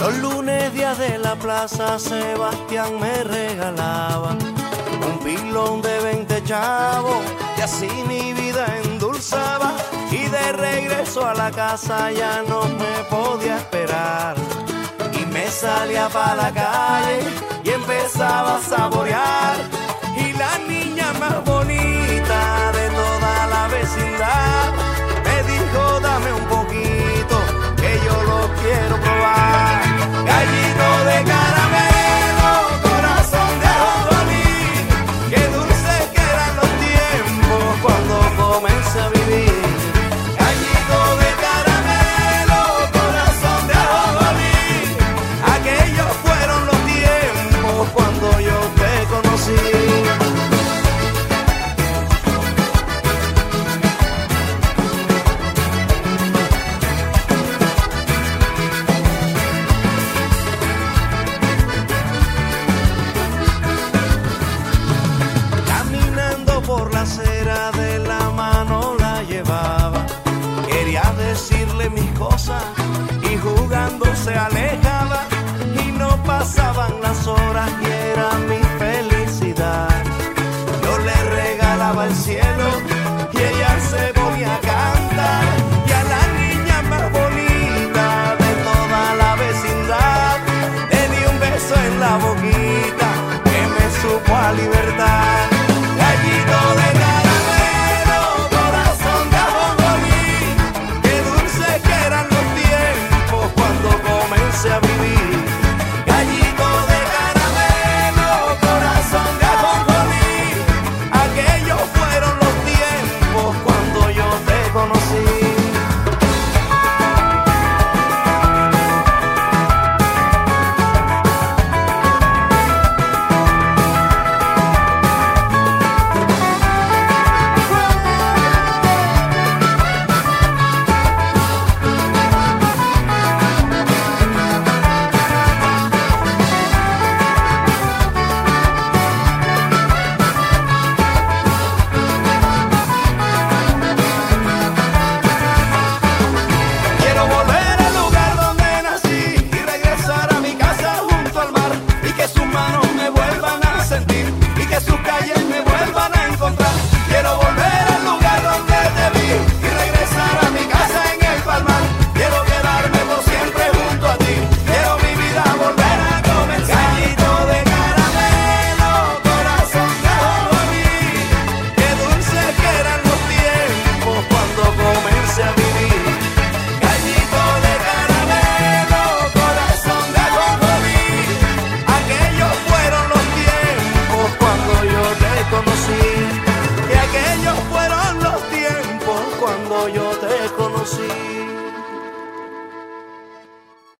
Los lunes días de la plaza Sebastián me regalaba un pilón de 20 chavos y así mi vida endulzaba y de regreso a la casa ya no me podía esperar. Y me salía para la calle y empezaba a saborear y la niña más bonita y jugando se alejaba y no pasaban las horas y era mi felicidad. Yo le regalaba el cielo y ella se ponía a cantar y a la niña más bonita de toda la vecindad le di un beso en la boquita que me supo a libertad.